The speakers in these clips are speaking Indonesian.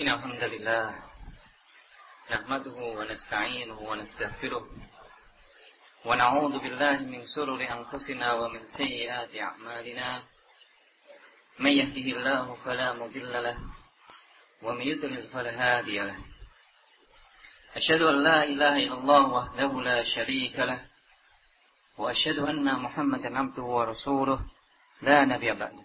إن الحمد لله نحمده ونستعينه ونستغفره ونعوذ بالله من سرور أنفسنا ومن سيئات أعمالنا. من يهده الله فلا مضل له ومن يضلل فلا هادي له. أشهد أن لا إله إلا الله وحده لا شريك له وأشهد أن محمدا عبده ورسوله. لا نبي بعده.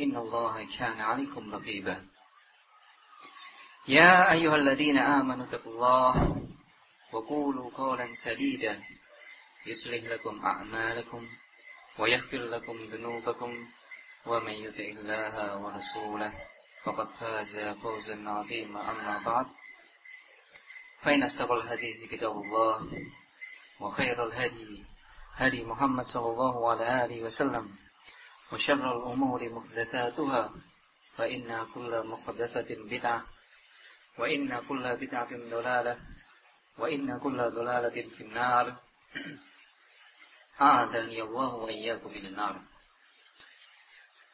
إن الله كان عليكم رقيبا. يا أيها الذين آمنوا اتقوا الله وقولوا قولا سديدا. يصلح لكم أعمالكم ويغفر لكم ذنوبكم ومن يطع الله ورسوله فقد فاز فوزا عظيما. أما بعد فإن استقل الحديث كتاب الله وخير الهدي هدي محمد صلى الله عليه وسلم. وشر الأمور محدثاتها فإن كل محدثة بدعة وإن كل بدعة ضلالة وإن كل ضلالة في النار أعاذني الله وإياكم من النار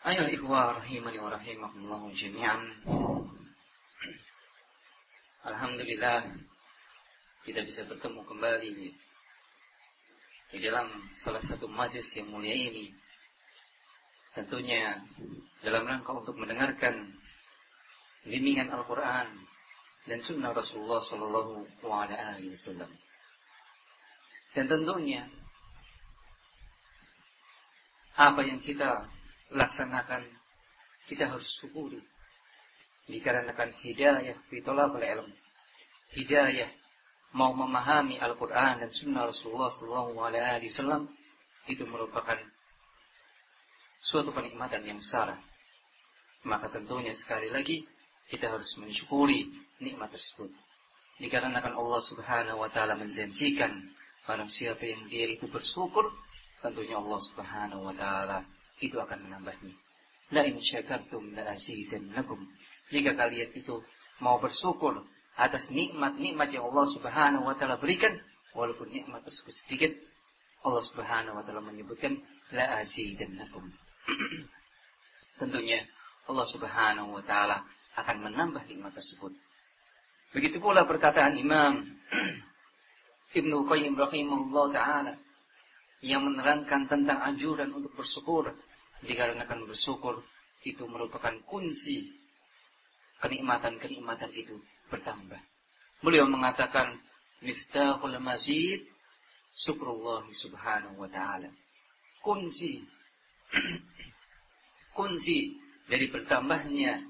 أيها الإخوة رحمني ورحمكم الله جميعا Alhamdulillah kita bisa bertemu kembali di dalam salah satu majlis yang mulia ini. Tentunya dalam rangka untuk mendengarkan bimbingan Al-Quran dan Sunnah Rasulullah Sallallahu Alaihi Wasallam. Dan tentunya apa yang kita laksanakan kita harus syukuri dikarenakan hidayah fi talabul ilm. Hidayah mau memahami Al-Qur'an dan sunnah Rasulullah sallallahu alaihi wasallam itu merupakan suatu kenikmatan yang besar. Maka tentunya sekali lagi kita harus mensyukuri nikmat tersebut. Dikarenakan Allah Subhanahu wa taala menjanjikan barang siapa yang dia itu bersyukur, tentunya Allah Subhanahu wa taala itu akan menambahnya. La in syakartum la azidannakum. Jika kalian itu mau bersyukur atas nikmat-nikmat yang Allah Subhanahu wa taala berikan, walaupun nikmat tersebut sedikit, Allah Subhanahu wa taala menyebutkan la azidannakum. Tentunya Allah Subhanahu wa taala akan menambah nikmat tersebut. Begitu pula perkataan Imam Ibnu Qayyim rahimahullah taala yang menerangkan tentang anjuran untuk bersyukur dikarenakan bersyukur itu merupakan kunci kenikmatan-kenikmatan itu bertambah. Beliau mengatakan miftahul mazid syukrullah subhanahu wa taala. Kunci kunci dari bertambahnya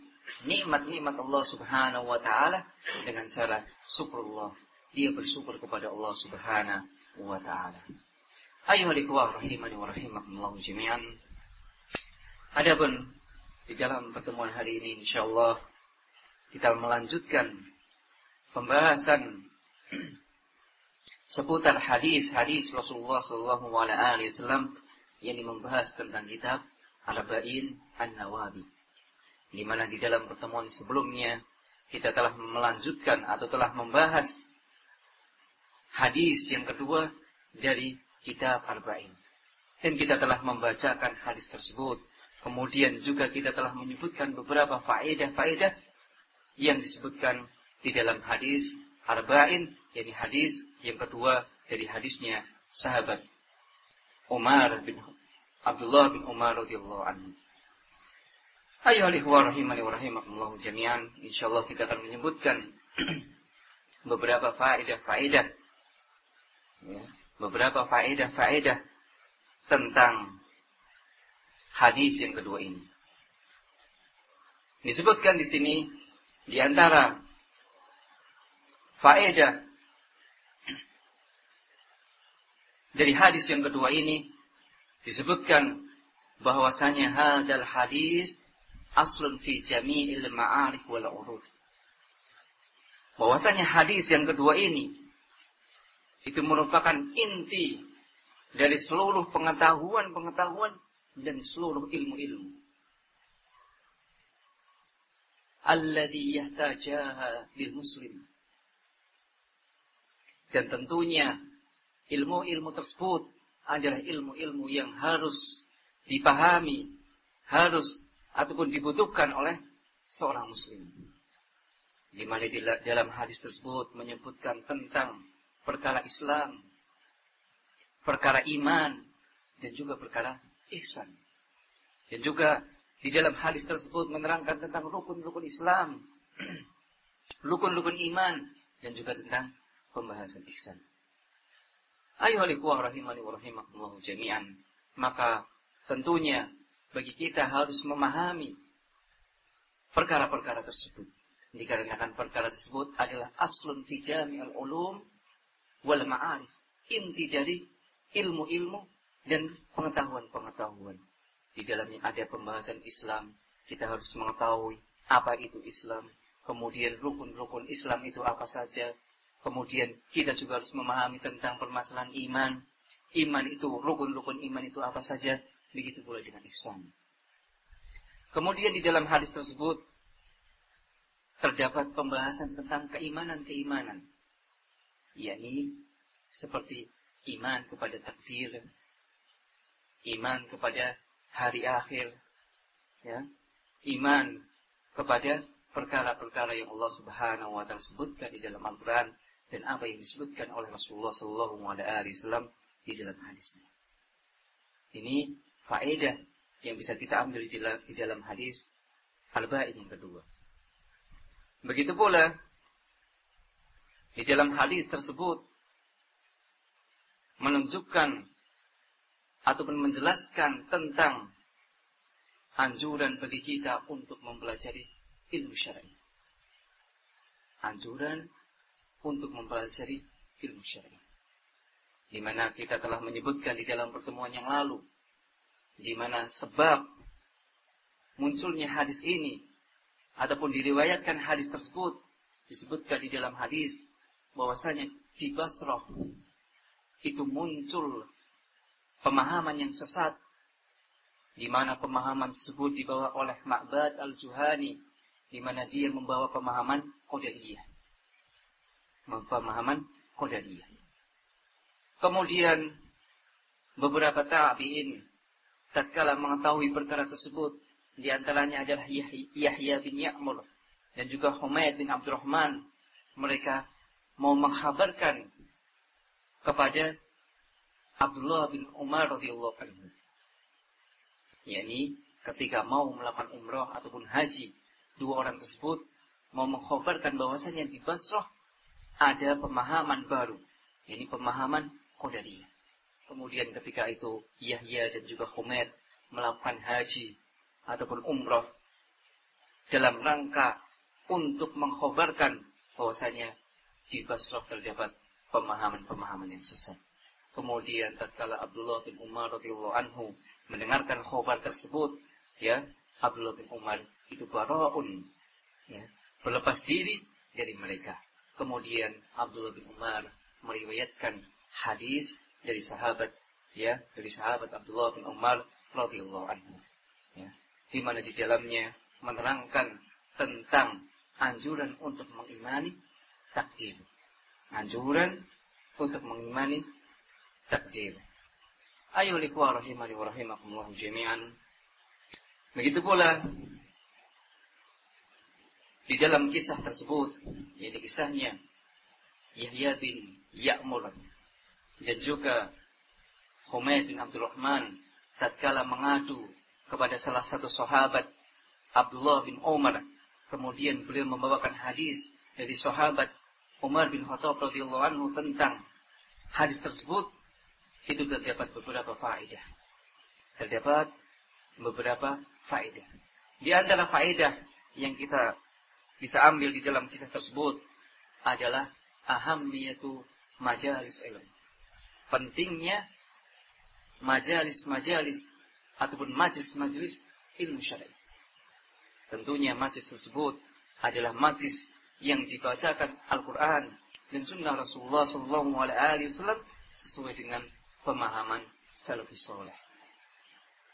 nikmat-nikmat Allah Subhanahu wa taala dengan cara syukurullah. Dia bersyukur kepada Allah Subhanahu wa taala. Ayuhal ikhwah rahimani wa rahimakumullah jami'an. Adapun di dalam pertemuan hari ini insyaallah kita melanjutkan pembahasan seputar hadis-hadis Rasulullah sallallahu alaihi wasallam yang membahas tentang kitab Arba'in An-Nawawi. Di mana di dalam pertemuan sebelumnya kita telah melanjutkan atau telah membahas hadis yang kedua dari kitab Arba'in. Dan kita telah membacakan hadis tersebut. Kemudian juga kita telah menyebutkan beberapa faedah-faedah yang disebutkan di dalam hadis Arba'in, yakni hadis yang kedua dari hadisnya sahabat Umar bin Abdullah bin Umar radhiyallahu anhu. Ayo ikhwah rahimani wa rahimakumullah jami'an. Insyaallah kita akan menyebutkan beberapa faedah-faedah ya, beberapa faedah-faedah tentang hadis yang kedua ini. Disebutkan di sini di antara faedah dari hadis yang kedua ini disebutkan bahwasanya hadal hadis aslun fi jami'il ma'arif wal uruf. bahwasanya hadis yang kedua ini itu merupakan inti dari seluruh pengetahuan-pengetahuan dan seluruh ilmu-ilmu. Alladhi yahtajaha lil muslim. Dan tentunya ilmu-ilmu tersebut adalah ilmu-ilmu yang harus dipahami, harus ataupun dibutuhkan oleh seorang muslim. Di mana dalam hadis tersebut menyebutkan tentang perkara Islam, perkara iman, dan juga perkara ihsan. Dan juga di dalam hadis tersebut menerangkan tentang rukun-rukun Islam, rukun-rukun iman, dan juga tentang pembahasan ihsan. Ayuhal rahimani wa rahimakumullah jami'an. Maka tentunya bagi kita harus memahami perkara-perkara tersebut. Dikarenakan perkara tersebut adalah aslun fi jami'al ulum wal ma'arif. Inti dari ilmu-ilmu dan pengetahuan-pengetahuan. Di dalamnya ada pembahasan Islam. Kita harus mengetahui apa itu Islam. Kemudian rukun-rukun Islam itu apa saja. Kemudian kita juga harus memahami tentang permasalahan iman. Iman itu, rukun-rukun iman itu apa saja. Begitu pula dengan ihsan. Kemudian di dalam hadis tersebut terdapat pembahasan tentang keimanan-keimanan. yakni seperti iman kepada takdir, iman kepada hari akhir, ya, iman kepada perkara-perkara yang Allah Subhanahu wa taala sebutkan di dalam Al-Qur'an dan apa yang disebutkan oleh Rasulullah sallallahu alaihi wasallam di dalam hadisnya. Ini faedah yang bisa kita ambil di dalam, di dalam hadis al-ba'in yang kedua. Begitu pula di dalam hadis tersebut menunjukkan ataupun menjelaskan tentang anjuran bagi kita untuk mempelajari ilmu syar'i. Anjuran untuk mempelajari ilmu syar'i. Di mana kita telah menyebutkan di dalam pertemuan yang lalu di mana sebab munculnya hadis ini ataupun diriwayatkan hadis tersebut disebutkan di dalam hadis bahwasanya di Basrah itu muncul pemahaman yang sesat di mana pemahaman tersebut dibawa oleh Ma'bad al-Juhani di mana dia membawa pemahaman Qadariyah. Pemahaman Qadariyah. Kemudian beberapa tabi'in tatkala mengetahui perkara tersebut di antaranya adalah Yahya bin Ya'mur dan juga Humaid bin Abdurrahman mereka mau menghabarkan kepada Abdullah bin Umar radhiyallahu anhu yakni ketika mau melakukan umrah ataupun haji dua orang tersebut mau mengkhabarkan bahwasanya di Basrah ada pemahaman baru ini pemahaman Qadariyah Kemudian ketika itu Yahya dan juga Humaid melakukan haji ataupun umroh dalam rangka untuk mengkhabarkan bahwasanya di Basrah terdapat pemahaman-pemahaman yang sesat. Kemudian tatkala Abdullah bin Umar radhiyallahu anhu mendengarkan khabar tersebut, ya, Abdullah bin Umar itu baraun, ya, berlepas diri dari mereka. Kemudian Abdullah bin Umar meriwayatkan hadis dari sahabat ya dari sahabat Abdullah bin Umar radhiyallahu anhu ya di mana di dalamnya menerangkan tentang anjuran untuk mengimani takdir. Anjuran untuk mengimani takdir. Ayo liqwa rahimani wa jami'an. Begitu pula di dalam kisah tersebut yaitu kisahnya. Yahya bin Ya'mur. Dan juga Humaid bin Abdurrahman tatkala mengadu kepada salah satu sahabat Abdullah bin Umar. Kemudian beliau membawakan hadis dari sahabat Umar bin Khattab radhiyallahu anhu tentang hadis tersebut. Itu terdapat beberapa faedah. Terdapat beberapa faedah. Di antara faedah yang kita bisa ambil di dalam kisah tersebut adalah ahamiyatu majalis ilmu pentingnya majalis-majalis ataupun majlis-majlis ilmu syar'i. Tentunya majlis tersebut adalah majlis yang dibacakan Al-Quran dan Sunnah Rasulullah Sallallahu Alaihi Wasallam sesuai dengan pemahaman salafus soleh.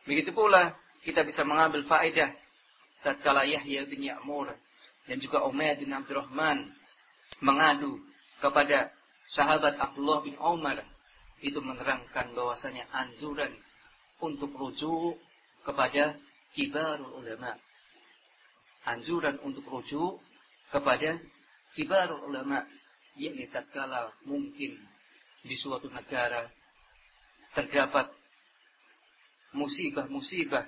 Begitu pula kita bisa mengambil faedah tatkala Yahya bin Ya'mur dan juga Umayyah bin Abdurrahman mengadu kepada sahabat Abdullah bin Umar itu menerangkan bahwasanya anjuran untuk rujuk kepada kibarul ulama. Anjuran untuk rujuk kepada kibarul ulama yakni tatkala mungkin di suatu negara terdapat musibah-musibah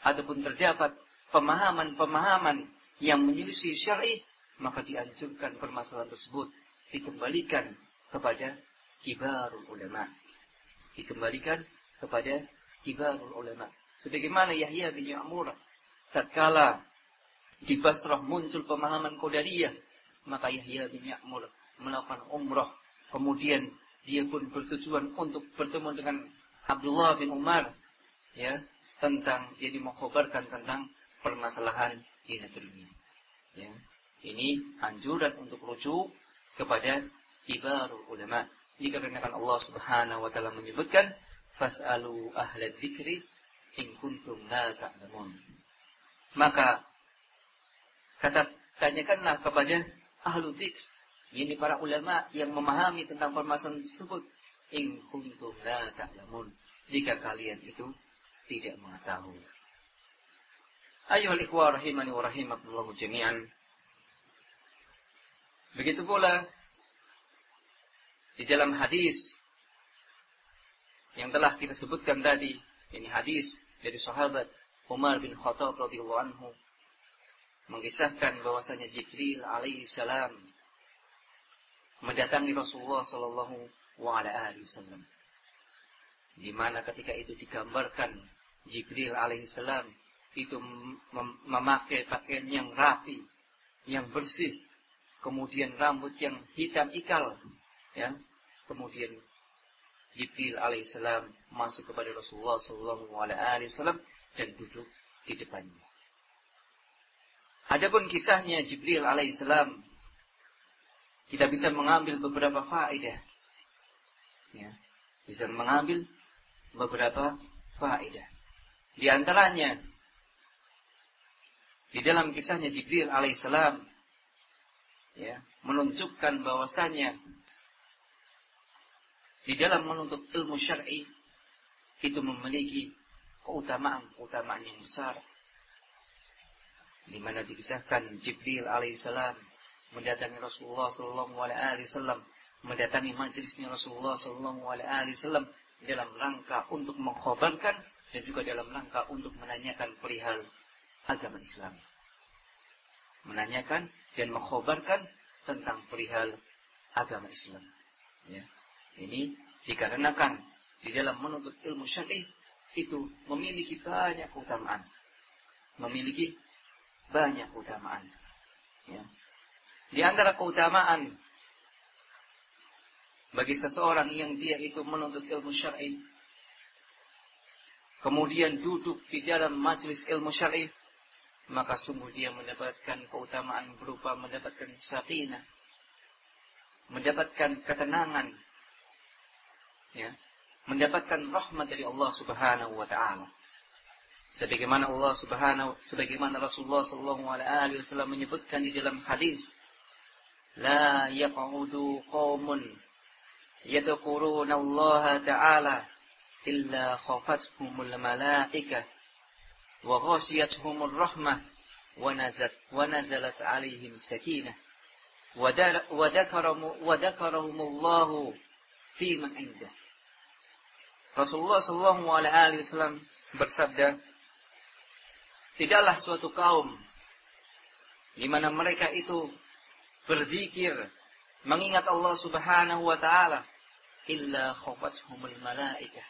ataupun terdapat pemahaman-pemahaman yang menyelisih syar'i maka dianjurkan permasalahan tersebut dikembalikan kepada kibarul ulama. Dikembalikan kepada kibarul ulama. Sebagaimana Yahya bin Ya'mur tatkala di Basrah muncul pemahaman Qadariyah, maka Yahya bin Ya'mur melakukan umrah. Kemudian dia pun bertujuan untuk bertemu dengan Abdullah bin Umar ya tentang jadi mengkhabarkan tentang permasalahan negeri ini. Ya. Ini anjuran untuk rujuk kepada kibarul ulama. Dikarenakan Allah Subhanahu wa taala menyebutkan fasalu ahla dzikri in kuntum la ta'lamun. Maka kata tanyakanlah kepada ahlu dzikr, ini para ulama yang memahami tentang permasalahan tersebut in kuntum la ta'lamun. Jika kalian itu tidak mengetahui. Ayuhal ikhwah rahimani wa rahimakumullah jami'an. Begitu pula di dalam hadis yang telah kita sebutkan tadi, ini hadis dari sahabat Umar bin Khattab radhiyallahu anhu mengisahkan bahwasanya Jibril alaihi salam mendatangi Rasulullah sallallahu alaihi wasallam. Di mana ketika itu digambarkan Jibril alaihi salam itu memakai pakaian yang rapi, yang bersih, kemudian rambut yang hitam ikal, ya. Kemudian Jibril alaihissalam masuk kepada Rasulullah sallallahu alaihi wasallam dan duduk di depannya. Adapun kisahnya Jibril alaihissalam kita bisa mengambil beberapa faedah. Ya, bisa mengambil beberapa faedah. Di antaranya di dalam kisahnya Jibril alaihissalam ya, menunjukkan bahwasanya di dalam menuntut ilmu syar'i itu memiliki keutamaan-keutamaan yang besar. Di mana dikisahkan Jibril alaihissalam mendatangi Rasulullah sallallahu alaihi wasallam, mendatangi majelisnya Rasulullah sallallahu alaihi wasallam dalam rangka untuk mengkhabarkan dan juga dalam rangka untuk menanyakan perihal agama Islam. Menanyakan dan mengkhabarkan tentang perihal agama Islam. Ya. Ini dikarenakan di dalam menuntut ilmu syar'i itu memiliki banyak keutamaan. Memiliki banyak keutamaan. Ya. Di antara keutamaan bagi seseorang yang dia itu menuntut ilmu syar'i kemudian duduk di dalam majelis ilmu syar'i maka sungguh dia mendapatkan keutamaan berupa mendapatkan sakinah, mendapatkan ketenangan, ya, mendapatkan rahmat dari Allah Subhanahu wa taala. Sebagaimana Allah Subhanahu sebagaimana Rasulullah sallallahu alaihi wasallam menyebutkan di dalam hadis, la yaq'udu qaumun yadhkuruna Allah taala illa khafathumul malaikah wa ghasiyatuhumur rahmah wa nazat wa nazalat alaihim sakinah. Wa dzakarahumullahu fi indah. Rasulullah sallallahu alaihi wasallam bersabda Tidaklah suatu kaum di mana mereka itu berzikir mengingat Allah Subhanahu wa taala illa khawatuhumul malaikah.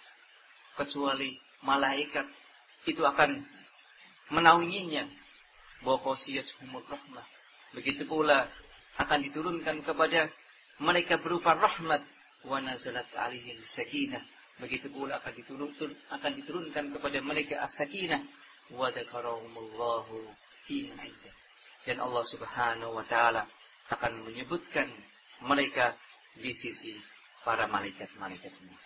Kecuali malaikat itu akan menaunginya bahwa rahmah. Begitu pula akan diturunkan kepada mereka berupa rahmat wa nazalat alaihim sakinah. Begitu pula akan diturunkan akan diturunkan kepada mereka as-sakinah wa Dan Allah Subhanahu wa taala akan menyebutkan mereka di sisi para malaikat-malaikatnya.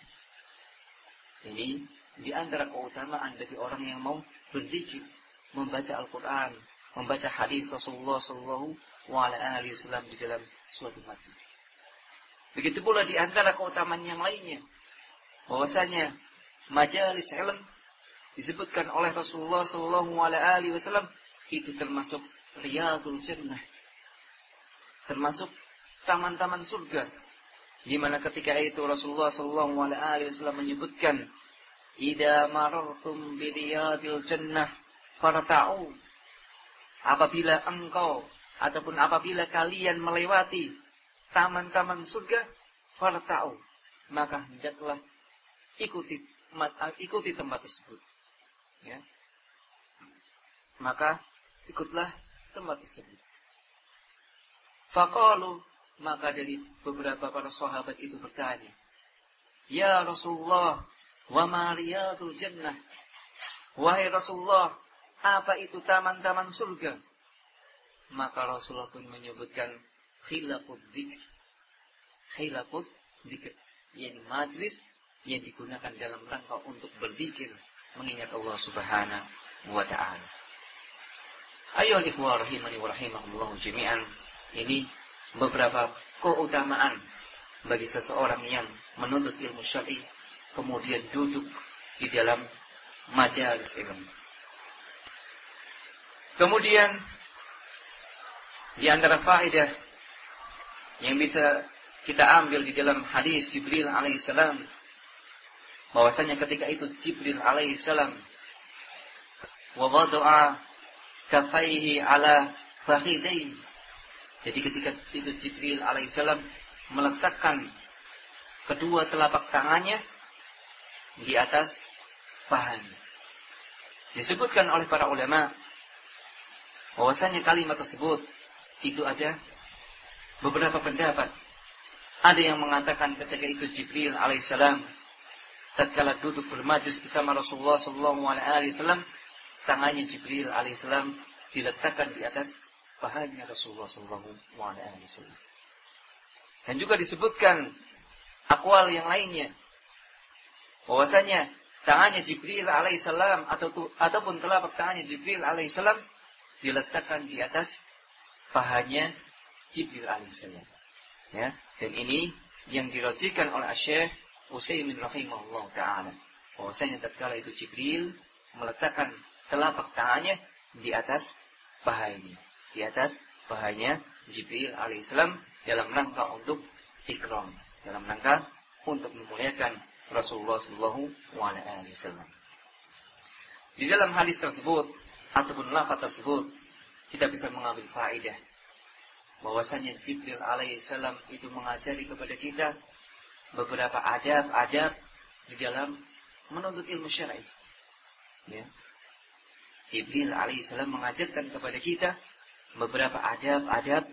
Ini di antara keutamaan bagi orang yang mau berzikir, membaca Al-Quran, membaca hadis Rasulullah Sallallahu Alaihi Wasallam di dalam suatu majlis. Begitu pula di antara keutamaan yang lainnya, bahwasanya majalis ilm disebutkan oleh Rasulullah Sallallahu Alaihi Wasallam itu termasuk riyadul jannah, termasuk taman-taman surga. Di mana ketika itu Rasulullah Sallallahu Alaihi Wasallam menyebutkan, "Ida marartum bi riyadil jannah farta'u." Apabila engkau ataupun apabila kalian melewati taman-taman surga, farta'u, maka hendaklah ikuti ikuti tempat tersebut. Ya. Maka ikutlah tempat tersebut. Faqalu maka dari beberapa para sahabat itu bertanya, "Ya Rasulullah, wa ma jannah?" Wahai Rasulullah, apa itu taman-taman surga? Maka Rasulullah pun menyebutkan khilafud dzikr. Khilafud dzikr, yakni majlis yang digunakan dalam rangka untuk berzikir mengingat Allah Subhanahu wa taala. Ayo ikhwah rahimani wa rahimakumullah jami'an. Ini beberapa keutamaan bagi seseorang yang menuntut ilmu syar'i kemudian duduk di dalam majalis ilmu. Kemudian di antara faedah yang bisa kita ambil di dalam hadis Jibril alaihissalam bahwasanya ketika itu Jibril alaihissalam wa wada'a kafaihi ala fakhidai. Jadi ketika itu Jibril alaihissalam meletakkan kedua telapak tangannya di atas pahanya. Disebutkan oleh para ulama bahwasanya kalimat tersebut itu ada beberapa pendapat. Ada yang mengatakan ketika itu Jibril alaihissalam tatkala duduk bermajlis bersama Rasulullah sallallahu alaihi wasallam tangannya Jibril alaihissalam diletakkan di atas pahanya Rasulullah sallallahu alaihi wasallam. Dan juga disebutkan akwal yang lainnya bahwasanya tangannya Jibril alaihissalam atau ataupun telapak tangannya Jibril alaihissalam diletakkan di atas pahanya Jibril alaihissalam. Ya, dan ini yang dirajikan oleh Syekh Utsaimin rahimahullah taala. Bahwasanya tatkala itu Jibril meletakkan telapak tangannya di atas paha ini. Di atas pahanya Jibril alaihissalam dalam rangka untuk ikram. Dalam rangka untuk memuliakan Rasulullah sallallahu alaihi wasallam. Di dalam hadis tersebut ataupun lafaz tersebut kita bisa mengambil faedah bahwasanya Jibril alaihissalam itu mengajari kepada kita beberapa adab-adab di dalam menuntut ilmu syar'i. Ya. Jibril alaihissalam mengajarkan kepada kita beberapa adab-adab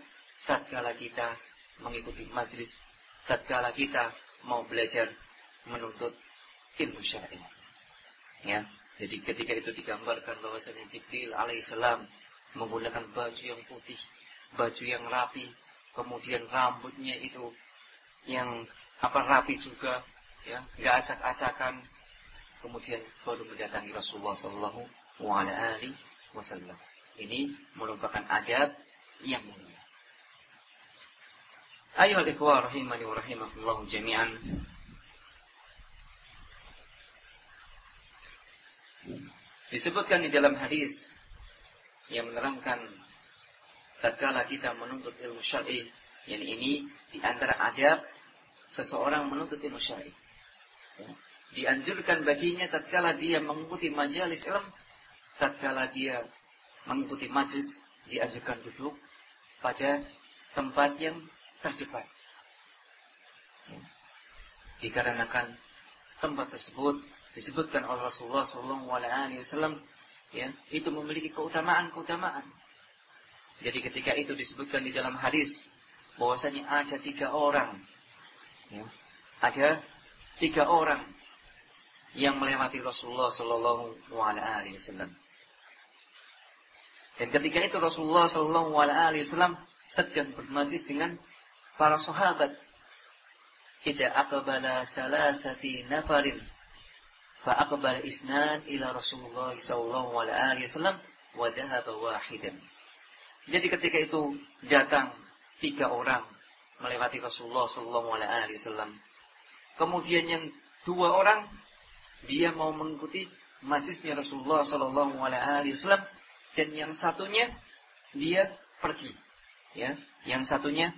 tatkala kita mengikuti majlis, tatkala kita mau belajar menuntut ilmu syar'i. Ya. Jadi ketika itu digambarkan bahwasanya Jibril alaihissalam menggunakan baju yang putih, baju yang rapi, kemudian rambutnya itu yang apa rapi juga, ya, nggak acak-acakan, kemudian baru mendatangi Rasulullah Sallallahu wa ala ali wasallam. Ini merupakan adab yang mulia. Ayo rahimani wa jami'an. Disebutkan di dalam hadis yang menerangkan tatkala kita menuntut ilmu syar'i, yang ini di antara adab seseorang menuntut ilmu syar'i. Ya. Dianjurkan baginya tatkala dia mengikuti majelis ilmu tatkala dia mengikuti majlis diajukan duduk pada tempat yang terdepan. Dikarenakan tempat tersebut disebutkan oleh Rasulullah SAW, ya, itu memiliki keutamaan-keutamaan. Jadi ketika itu disebutkan di dalam hadis bahwasanya ada tiga orang, ya, ada tiga orang yang melewati Rasulullah Sallallahu Alaihi Wasallam. Dan ketika itu Rasulullah Shallallahu Alaihi Wasallam sedang bermajlis dengan para sahabat. Idza aqbala salasati nafarin fa aqbala isnan ila Rasulullah sallallahu alaihi wasallam wa dhahaba wahidan. Jadi ketika itu datang tiga orang melewati Rasulullah sallallahu alaihi wasallam. Kemudian yang dua orang dia mau mengikuti majlisnya Rasulullah sallallahu alaihi wasallam dan yang satunya dia pergi ya yang satunya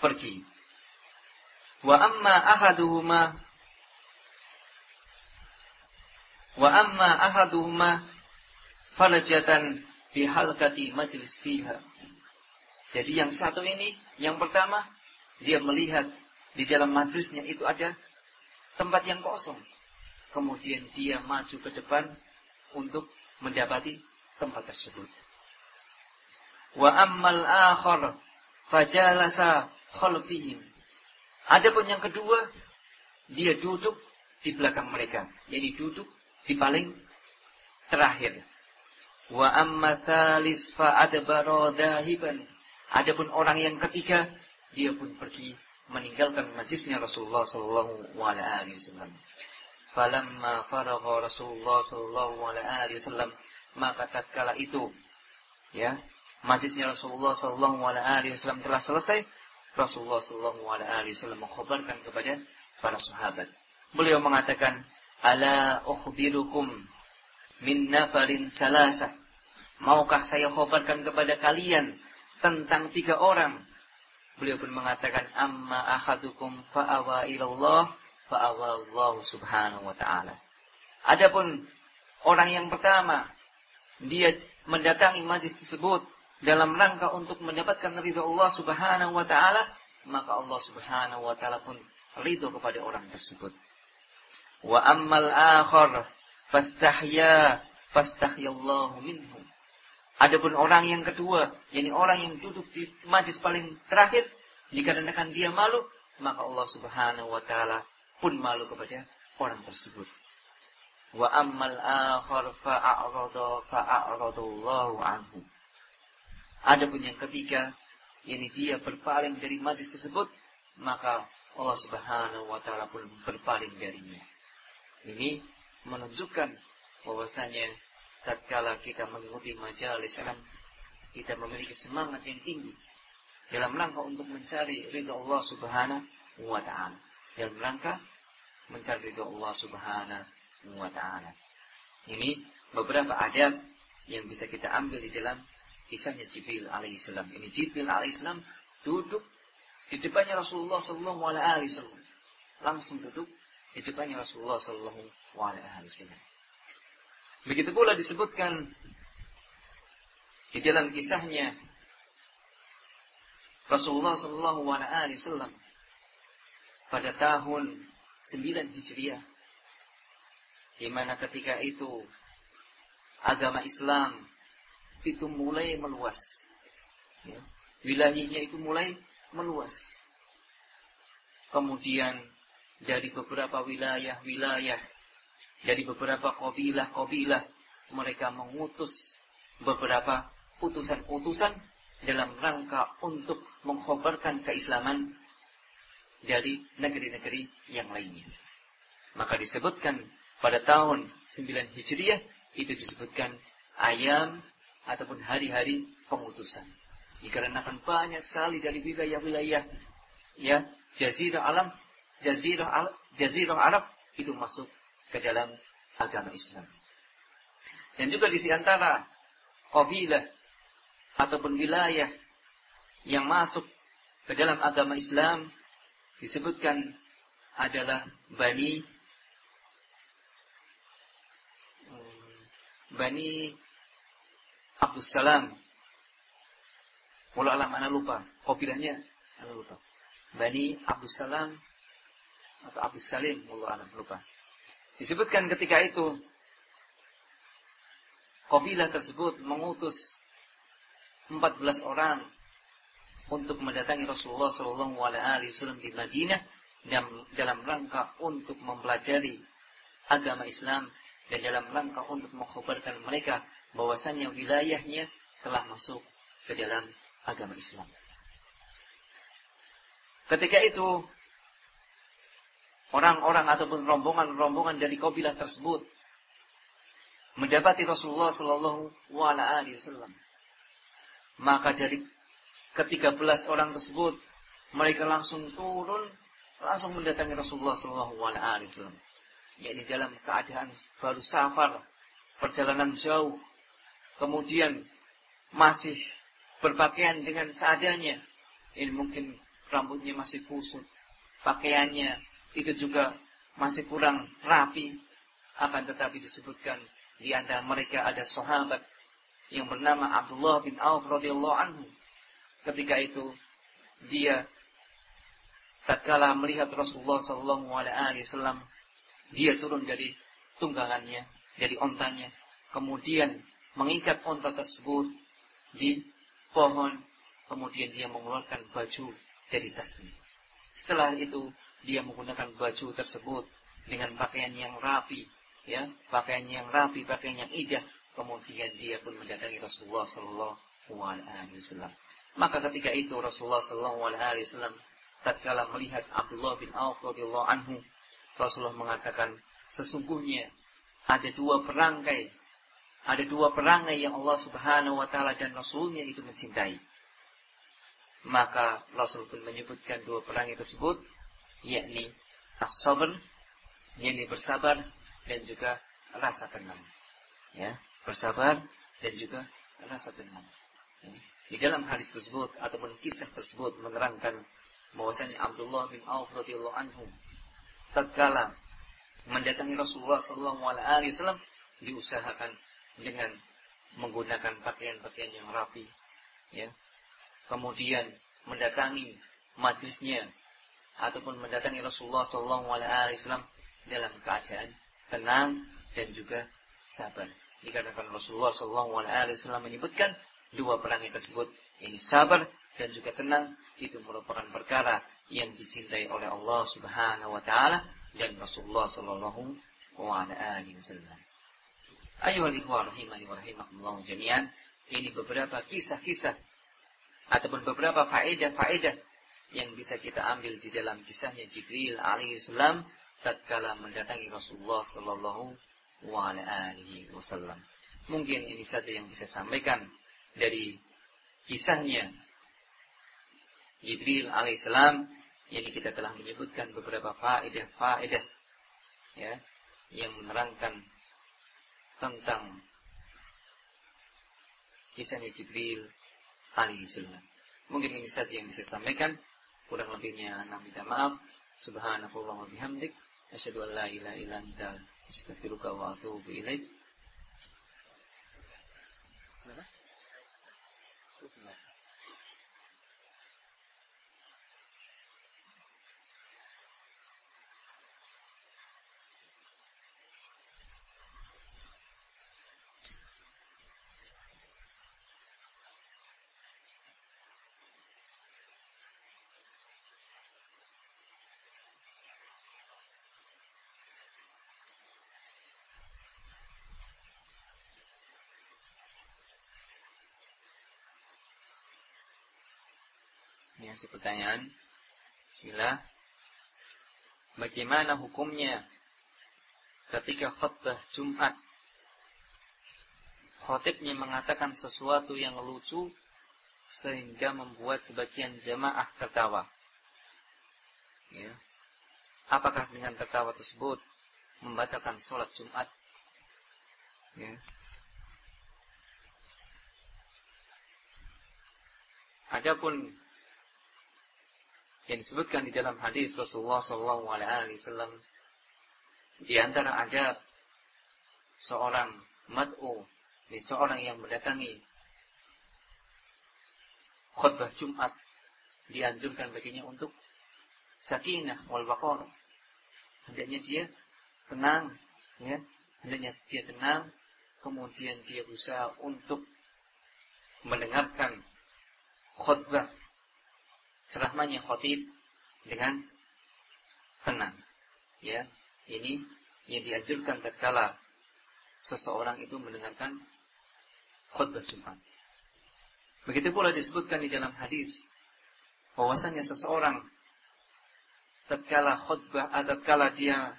pergi wa amma ahaduhuma wa amma ahaduhuma falajatan fi halqati majlis fiha jadi yang satu ini yang pertama dia melihat di dalam majlisnya itu ada tempat yang kosong kemudian dia maju ke depan untuk mendapati tempat tersebut Wa ammal akhar fajalasa khalfihim. Adapun yang kedua, dia duduk di belakang mereka. Jadi duduk di paling terakhir. Wa amma thalis fa adbara dahiban. Adapun orang yang ketiga, dia pun pergi meninggalkan majlisnya Rasulullah sallallahu alaihi wasallam. Falamma faragha Rasulullah sallallahu alaihi wasallam, maka tatkala itu ya, majlisnya Rasulullah Sallallahu Alaihi Wasallam telah selesai, Rasulullah Sallallahu Alaihi Wasallam mengkhabarkan kepada para sahabat. Beliau mengatakan, Ala ukhbirukum min nafarin salasa. Maukah saya khabarkan kepada kalian tentang tiga orang? Beliau pun mengatakan, Amma ahadukum fa'awa ilallah fa'awa Allah subhanahu wa ta'ala. Adapun orang yang pertama, dia mendatangi majlis tersebut dalam rangka untuk mendapatkan ridho Allah Subhanahu wa taala, maka Allah Subhanahu wa taala pun ridho kepada orang tersebut. Wa ammal akhar fastahya fastahyallahu minhum. Adapun orang yang kedua, yakni orang yang duduk di majlis paling terakhir, dikarenakan dia malu, maka Allah Subhanahu wa taala pun malu kepada orang tersebut. Wa ammal akhar fa'arada fa'aradallahu anhu. Adapun yang ketiga, ini dia berpaling dari majlis tersebut, maka Allah Subhanahu wa taala pun berpaling darinya. Ini menunjukkan bahwasanya tatkala kita mengikuti majelis ilmu, kita memiliki semangat yang tinggi dalam rangka untuk mencari ridha Allah Subhanahu wa taala. Dalam rangka mencari ridha Allah Subhanahu wa taala. Ini beberapa adab yang bisa kita ambil di dalam kisahnya Jibril alaihissalam. Ini Jibril alaihissalam duduk di depannya Rasulullah sallallahu alaihi wasallam. Langsung duduk di depannya Rasulullah sallallahu alaihi wasallam. Begitu pula disebutkan di dalam kisahnya Rasulullah sallallahu alaihi wasallam pada tahun 9 Hijriah di mana ketika itu agama Islam itu mulai meluas. Ya. Wilayahnya itu mulai meluas. Kemudian dari beberapa wilayah-wilayah, dari beberapa kabilah-kabilah, mereka mengutus beberapa utusan-utusan dalam rangka untuk mengkhabarkan keislaman dari negeri-negeri yang lainnya. Maka disebutkan pada tahun 9 Hijriah itu disebutkan ayam ataupun hari-hari pengutusan. Dikarenakan banyak sekali dari wilayah-wilayah ya jazirah alam, jazirah al, jazirah Arab itu masuk ke dalam agama Islam. Dan juga di antara kabilah ataupun wilayah yang masuk ke dalam agama Islam disebutkan adalah Bani Bani Abdus Salam. Walau alam anak lupa. Kopilahnya anak lupa. Bani Abdus Salam atau Abdus Salim. Walau alam lupa. Disebutkan ketika itu kabilah tersebut mengutus 14 orang untuk mendatangi Rasulullah Shallallahu Alaihi Wasallam di Madinah dalam rangka untuk mempelajari agama Islam dan dalam rangka untuk mengkhabarkan mereka bahwasannya wilayahnya telah masuk ke dalam agama Islam. Ketika itu orang-orang ataupun rombongan-rombongan dari kabilah tersebut mendapati Rasulullah Shallallahu Alaihi Wasallam. Maka dari ketiga belas orang tersebut mereka langsung turun langsung mendatangi Rasulullah Shallallahu Alaihi Wasallam. Yakni dalam keadaan baru safar, perjalanan jauh, kemudian masih berpakaian dengan seadanya. Ini mungkin rambutnya masih kusut, pakaiannya itu juga masih kurang rapi, akan tetapi disebutkan di antara mereka ada sahabat yang bernama Abdullah bin Auf radhiyallahu anhu. Ketika itu dia tatkala melihat Rasulullah sallallahu alaihi wasallam dia turun dari tunggangannya, dari ontanya, kemudian mengikat onta tersebut di pohon, kemudian dia mengeluarkan baju dari tasnya. Setelah itu dia menggunakan baju tersebut dengan pakaian yang rapi, ya, pakaian yang rapi, pakaian yang indah. Kemudian dia pun mendatangi Rasulullah Sallallahu Alaihi Wasallam. Maka ketika itu Rasulullah Sallallahu Alaihi Wasallam tatkala melihat Abdullah bin Auf radhiyallahu anhu, Rasulullah mengatakan, sesungguhnya ada dua perangai, ada dua perangai yang Allah Subhanahu wa taala dan Rasulnya itu mencintai. Maka Rasul pun menyebutkan dua perangai tersebut, yakni as-sabr, yakni bersabar dan juga rasa tenang. Ya, bersabar dan juga rasa tenang. Ya. Di dalam hadis tersebut ataupun kisah tersebut menerangkan bahwasanya Abdullah bin Auf radhiyallahu anhu tatkala mendatangi Rasulullah sallallahu alaihi wasallam diusahakan dengan menggunakan pakaian-pakaian yang rapi ya kemudian mendatangi majlisnya ataupun mendatangi Rasulullah sallallahu alaihi wasallam dalam keadaan tenang dan juga sabar. Dikarenakan Rasulullah SAW menyebutkan dua perangai tersebut ini sabar dan juga tenang itu merupakan perkara yang dicintai oleh Allah Subhanahu wa taala dan Rasulullah sallallahu alaihi wasallam. Ayuhal ikhwah rahimani wa jami'an, ini beberapa kisah-kisah ataupun beberapa faedah-faedah yang bisa kita ambil di dalam kisahnya Jibril alaihi salam tatkala mendatangi Rasulullah sallallahu alaihi wasallam. Mungkin ini saja yang bisa sampaikan dari kisahnya Jibril alaihissalam ini kita telah menyebutkan beberapa faedah-faedah ya yang menerangkan tentang kisahnya Jibril alaihissalam. Mungkin ini saja yang bisa sampaikan. Kurang lebihnya nah minta maaf. Subhanallah wa bihamdik. Asyhadu an la ilaha illa anta astaghfiruka wa atubu. Bismillah. Ada pertanyaan. Bismillah. Bagaimana hukumnya ketika khutbah Jumat khotibnya mengatakan sesuatu yang lucu sehingga membuat sebagian jamaah tertawa. Ya. Apakah dengan tertawa tersebut membatalkan sholat Jumat? Ya. Adapun yang disebutkan di dalam hadis Rasulullah Sallallahu Alaihi Wasallam di antara ada seorang mad'u, seorang yang mendatangi khutbah Jumat dianjurkan baginya untuk sakinah wal waqar. Hendaknya dia tenang, ya. Hendaknya dia tenang, kemudian dia berusaha untuk mendengarkan khutbah ceramahnya khotib dengan tenang. Ya, ini yang dianjurkan tatkala seseorang itu mendengarkan khutbah Jumat. Begitu pula disebutkan di dalam hadis bahwasanya seseorang tatkala khutbah atau tatkala dia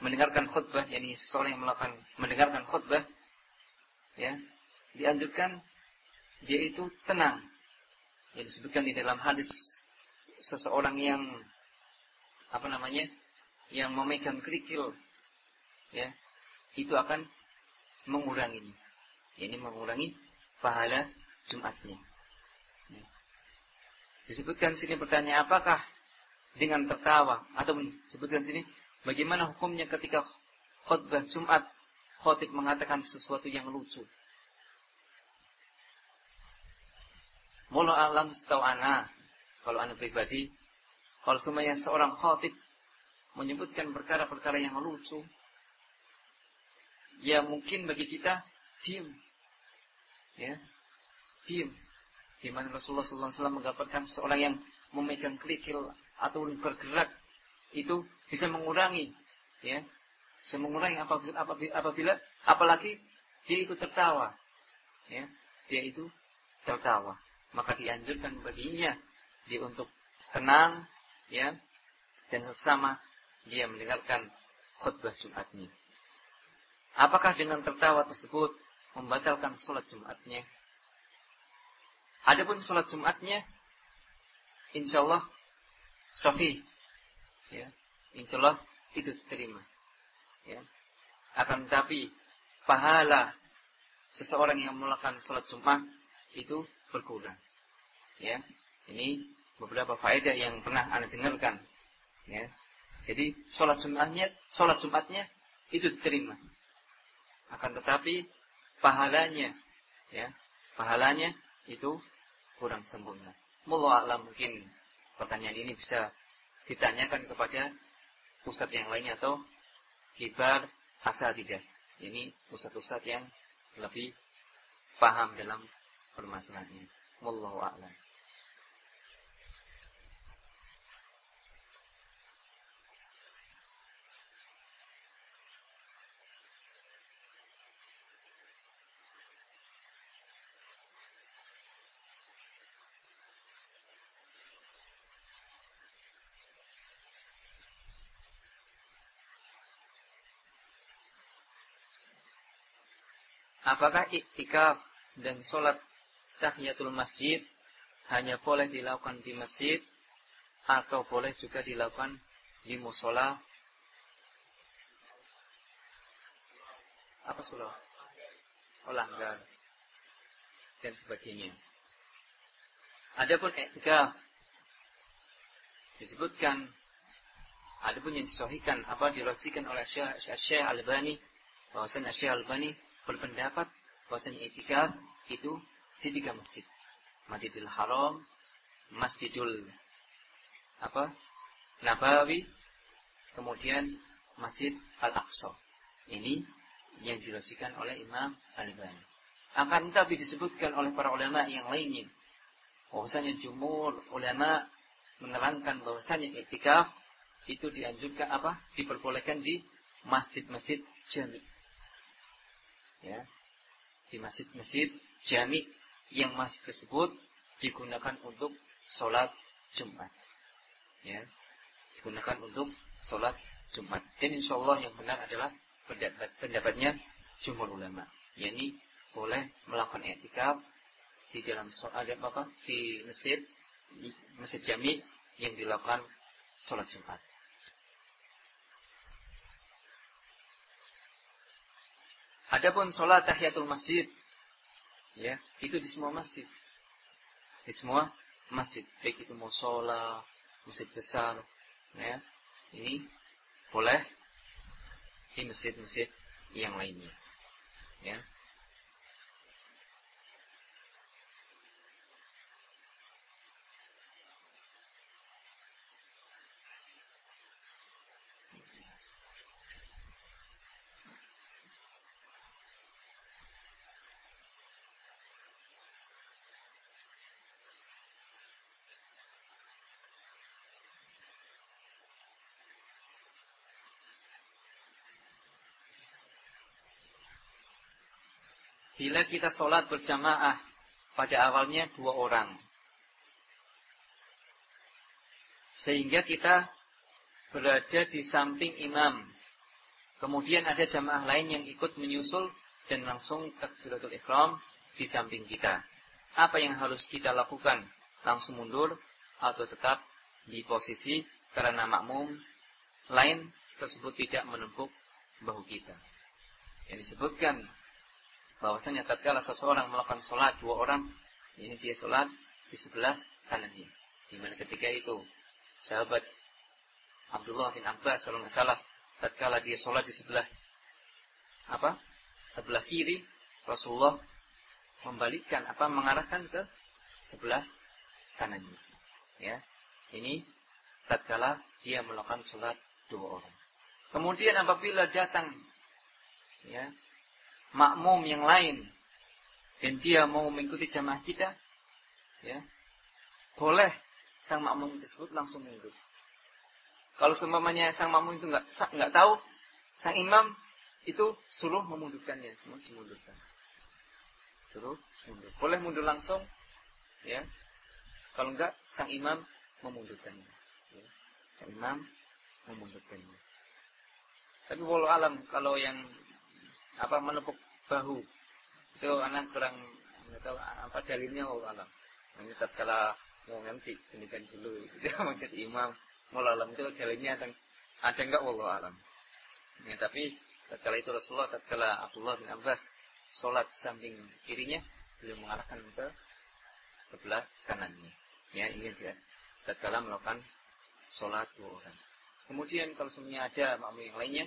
mendengarkan khutbah yakni seseorang yang melakukan mendengarkan khutbah ya dianjurkan dia itu tenang yang disebutkan di dalam hadis seseorang yang apa namanya yang memegang kerikil ya itu akan mengurangi ini mengurangi pahala Jumatnya. Ya. disebutkan sini pertanyaan apakah dengan tertawa? Atau disebutkan sini bagaimana hukumnya ketika khutbah Jumat khotib mengatakan sesuatu yang lucu Mula alam setahu ana, kalau anak pribadi, kalau semuanya seorang khotib menyebutkan perkara-perkara yang lucu, ya mungkin bagi kita diam, ya, diam. Di mana Rasulullah SAW menggambarkan seorang yang memegang kerikil atau bergerak itu bisa mengurangi, ya, bisa mengurangi apabila, apabila, apabila apalagi dia itu tertawa, ya, dia itu tertawa maka dianjurkan baginya dia untuk tenang ya dan sama dia mendengarkan khutbah Jumatnya. Apakah dengan tertawa tersebut membatalkan sholat Jumatnya? Adapun sholat Jumatnya, insya Allah sahih, ya, insya Allah itu diterima. Ya. Akan tetapi pahala seseorang yang melakukan sholat Jumat itu berkurang. Ya, ini beberapa faedah yang pernah anda dengarkan. Ya, jadi sholat jumatnya, sholat jumatnya itu diterima. Akan tetapi pahalanya, ya, pahalanya itu kurang sempurna. Mullah alam mungkin pertanyaan ini bisa ditanyakan kepada ustadz yang lainnya atau kibar tidak. Ini ustadz-ustadz yang lebih paham dalam permasalahannya. Wallahu a'lam. Apakah iktikaf dan sholat tahiyatul masjid hanya boleh dilakukan di masjid atau boleh juga dilakukan di musola apa sulah olahraga dan sebagainya. Adapun etika disebutkan adapun yang disohikan apa dirosikan oleh Syekh Al-Albani bahwasanya Syekh Al-Albani berpendapat bahwasanya etika itu di tiga masjid. Masjidil Haram, Masjidul apa? Nabawi, kemudian Masjid Al-Aqsa. Ini yang dirosikan oleh Imam Al-Bani. Akan tapi disebutkan oleh para ulama yang lainnya bahwasanya jumur ulama menerangkan bahwasanya etikaf itu dianjurkan apa? diperbolehkan di masjid-masjid jami. Ya. Di masjid-masjid jami yang masih tersebut digunakan untuk sholat Jumat. Ya, digunakan untuk sholat Jumat. Dan insya Allah yang benar adalah pendapat, pendapatnya jumhur ulama. yakni boleh melakukan etikaf di dalam sholat apa di masjid masjid jami yang dilakukan sholat Jumat. Adapun sholat tahiyatul masjid Ya, itu di semua masjid. Di semua masjid, baik itu musola, masjid besar, ya. Ini boleh di masjid-masjid yang lainnya. Ya. Kita sholat berjamaah pada awalnya dua orang. Sehingga kita berada di samping imam. Kemudian ada jamaah lain yang ikut menyusul dan langsung takbiratul ihram di samping kita. Apa yang harus kita lakukan? Langsung mundur atau tetap di posisi karena makmum lain tersebut tidak menumpuk bahu kita. Yang disebutkan bahwasanya tatkala seseorang melakukan sholat dua orang, ini dia sholat di sebelah kanannya. Di mana ketika itu sahabat Abdullah bin Abbas kalau nggak salah tatkala dia sholat di sebelah apa? Sebelah kiri Rasulullah membalikkan apa mengarahkan ke sebelah kanannya. Ya ini tatkala dia melakukan sholat dua orang. Kemudian apabila datang ya makmum yang lain dan dia mau mengikuti jamaah kita ya boleh sang makmum tersebut langsung mundur kalau seumpamanya sang makmum itu nggak nggak tahu, sang imam itu suruh memundurkannya, dimundurkan. Suruh mundur. Boleh mundur langsung, ya. Kalau enggak, sang imam memundurkannya. Ya. Sang imam memundurkannya. Tapi walau alam kalau yang apa menepuk bahu itu anak kurang nggak tahu apa dalilnya walau alam. Ini tatkala mau nganti demikian dulu dia menjadi imam Wallah alam itu jalannya ada, ada enggak wallah alam. Ya, tapi tatkala itu Rasulullah tatkala Abdullah bin Abbas sholat samping kirinya beliau mengarahkan ke sebelah kanannya. Ya, ini dia. Tatkala melakukan sholat dua orang. Kemudian kalau semuanya ada makmum yang lainnya,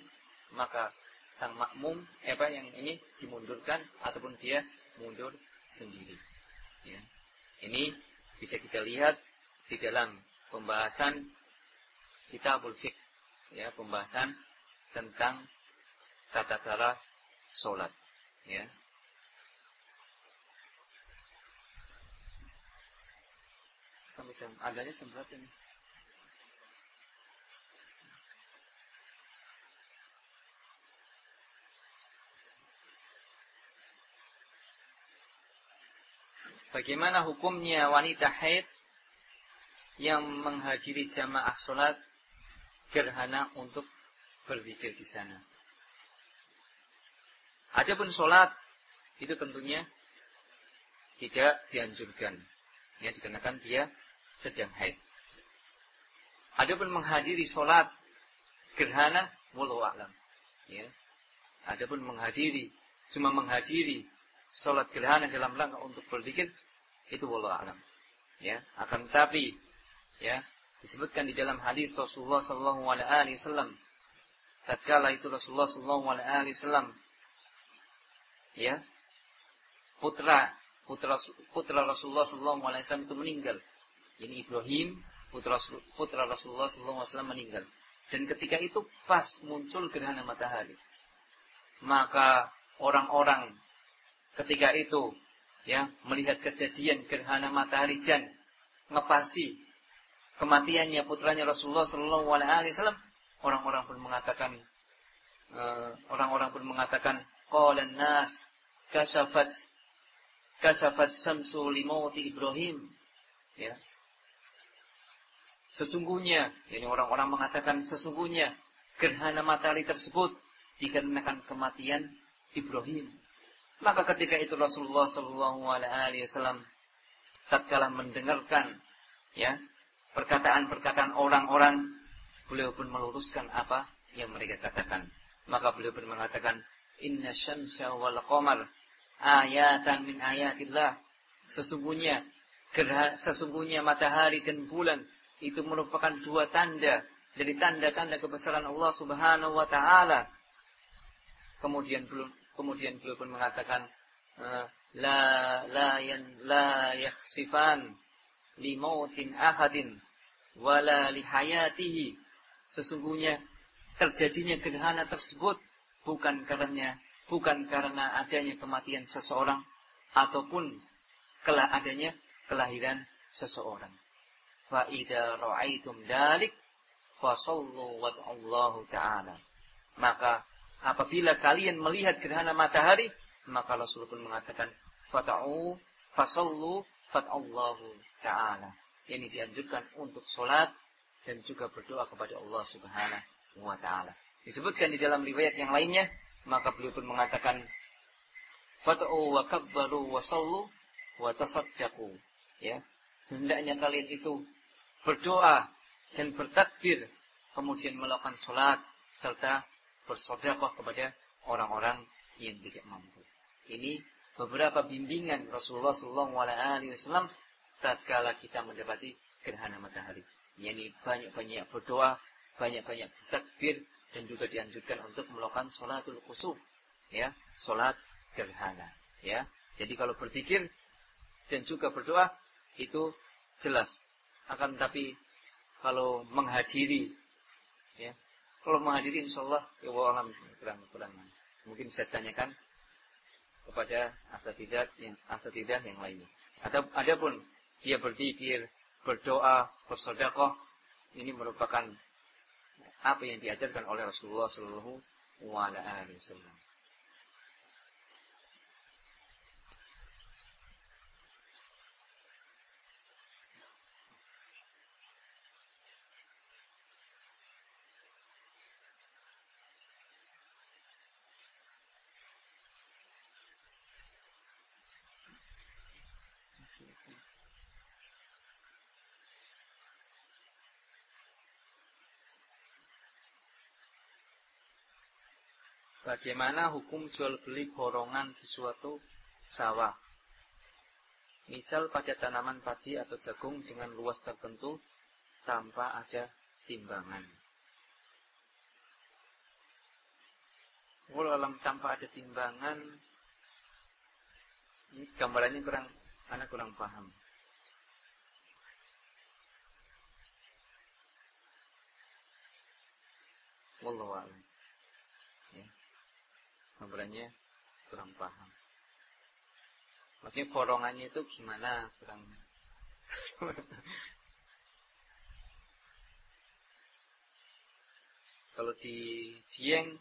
maka sang makmum eh, apa yang ini dimundurkan ataupun dia mundur sendiri. Ya. Ini bisa kita lihat di dalam pembahasan kitabul fiqh ya pembahasan tentang tata cara sholat ya sampai jam adanya jam ini Bagaimana hukumnya wanita haid yang menghadiri jamaah sholat gerhana untuk berzikir di sana. Adapun sholat itu tentunya tidak dianjurkan, ya dikarenakan dia sedang haid. Adapun menghadiri sholat gerhana, walau alam. Ya. Adapun menghadiri, cuma menghadiri sholat gerhana dalam rangka untuk berzikir, itu walau alam. Ya, akan tetapi, ya, disebutkan di dalam hadis Rasulullah sallallahu alaihi wasallam tatkala itu Rasulullah sallallahu alaihi wasallam ya putra putra putra Rasulullah sallallahu alaihi wasallam itu meninggal. Ini Ibrahim putra putra Rasulullah sallallahu alaihi wasallam meninggal. Dan ketika itu pas muncul gerhana matahari. Maka orang-orang ketika itu ya melihat kejadian gerhana matahari dan ngepasi kematiannya putranya Rasulullah Shallallahu Alaihi Wasallam, orang-orang pun mengatakan, eh, orang-orang pun mengatakan, qala nas kasafat kasafat samsu Ibrahim. Ya. Sesungguhnya, ini orang-orang mengatakan sesungguhnya gerhana matahari tersebut dikarenakan kematian Ibrahim. Maka ketika itu Rasulullah Shallallahu Alaihi Wasallam tatkala mendengarkan ya perkataan-perkataan orang-orang, beliau pun meluruskan apa yang mereka katakan. Maka beliau pun mengatakan, Inna syamsa wal qamar ayatan min ayatillah. Sesungguhnya gerha, sesungguhnya matahari dan bulan itu merupakan dua tanda dari tanda-tanda kebesaran Allah Subhanahu wa taala. Kemudian belum kemudian beliau pun mengatakan eh, la la yan la yakhsifan limautin ahadin wala lihayatihi. Sesungguhnya terjadinya gerhana tersebut bukan karena bukan karena adanya kematian seseorang ataupun kelah adanya kelahiran seseorang. Fa idza ra'aitum dalik fasallu wa Allahu taala. Maka apabila kalian melihat gerhana matahari, maka Rasul pun mengatakan fata'u fasallu fat Allahu taala. Yang dianjurkan untuk sholat dan juga berdoa kepada Allah Subhanahu wa taala. Disebutkan di dalam riwayat yang lainnya, maka beliau pun mengatakan Fat'u wa kabbaru wa sallu wa tasaddaqu. Ya. Hendaknya kalian itu berdoa dan bertakbir, kemudian melakukan sholat serta bersedekah kepada orang-orang yang tidak mampu. Ini beberapa bimbingan Rasulullah SAW tatkala kita mendapati gerhana matahari. Yani banyak-banyak berdoa, banyak-banyak takbir dan juga dianjurkan untuk melakukan sholatul khusuf. Ya, sholat gerhana. Ya, jadi kalau berpikir dan juga berdoa itu jelas. Akan tapi kalau menghadiri, ya, kalau menghadiri insya Allah, ya Allah kurang kurang. Mungkin bisa ditanyakan kepada asatidah yang asatidah yang lainnya. Atau adapun dia berpikir, berdoa, bersedekah, ini merupakan apa yang diajarkan oleh Rasulullah Sallallahu Alaihi Wasallam. Bagaimana hukum jual beli borongan di suatu sawah? Misal pada tanaman padi atau jagung dengan luas tertentu tanpa ada timbangan. Alam tanpa ada timbangan, ini gambarannya kurang, anak kurang paham. Wallahu a'lam. Ya gambarannya kurang paham. Maksudnya borongannya itu gimana kurang Kalau di Dieng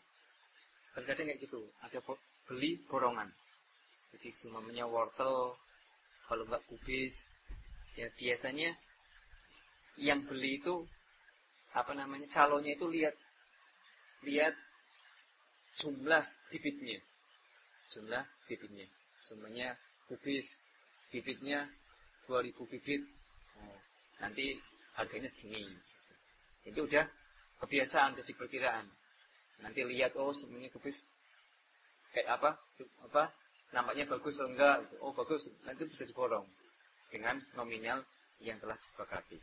kadang kayak gitu, ada beli borongan. Jadi semuanya wortel, kalau nggak kubis, ya biasanya yang beli itu apa namanya calonnya itu lihat lihat jumlah bibitnya. Jumlah bibitnya. Semuanya kubis. Bibitnya 2000 bibit. Oh, nanti harganya segini. Itu udah kebiasaan dari perkiraan. Nanti lihat oh semuanya kubis kayak apa? Apa? Nampaknya bagus atau enggak? Oh bagus, nanti bisa diborong dengan nominal yang telah disepakati.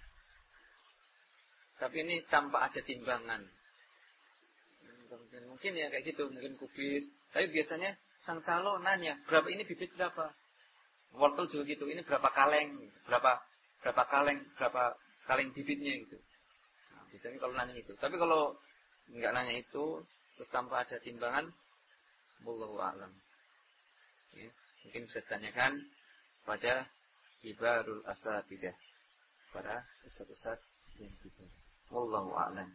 Tapi ini tanpa ada timbangan mungkin mungkin ya kayak gitu mungkin kubis. Tapi biasanya sang calo nanya berapa ini bibit berapa? Wortel juga gitu ini berapa kaleng? Berapa berapa kaleng berapa kaleng bibitnya gitu. Nah, biasanya kalau nanya itu tapi kalau nggak nanya itu terus tanpa ada timbangan wallahu alam. Ya, mungkin bisa ditanyakan pada ibarul tidak pada ustaz-ustaz yang gitu wallahu a'lam